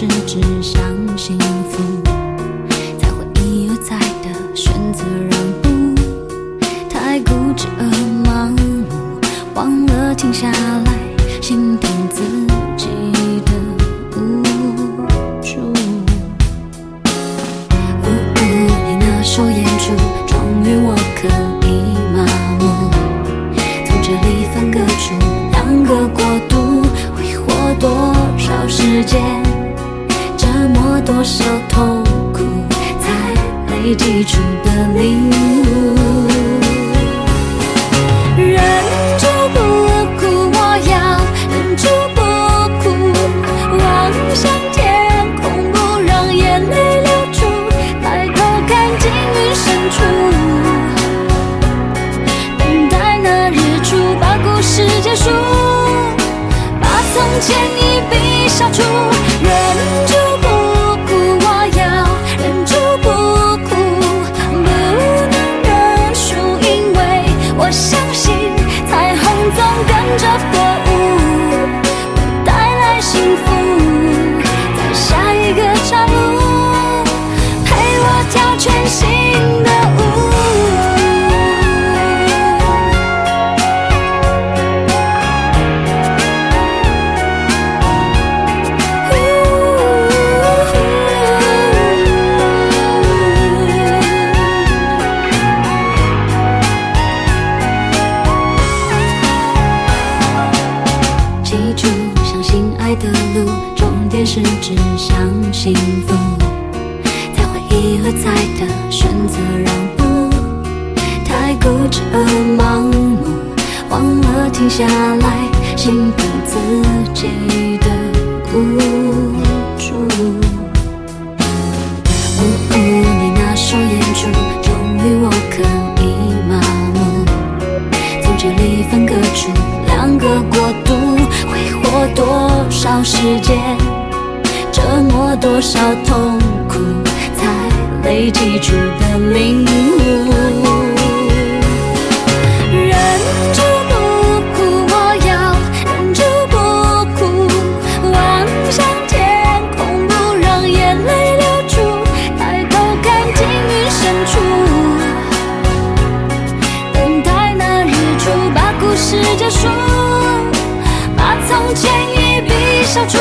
是只想幸福，才会一而再的选择让步，太固执而盲目，忘了停下来心疼自己的无助。呜呜，你那双眼出，终于我可以麻木，从这里分割出两个国度，挥霍多少时间？多少痛苦，才累积出的领悟。终点是指向幸福。才会一而再的选择让步，太固执而盲目，忘了停下来，心疼自己的无助。呜呜，你那首演出，终于我可以麻木。从这里分割出两个国度，挥霍多少时间，折磨多少痛苦，才累积出的领悟。忍住不哭，我要忍住不哭，望向天空，不让眼泪流出，抬头看进云深处。等待那日出，把故事结束，把从前一笔消除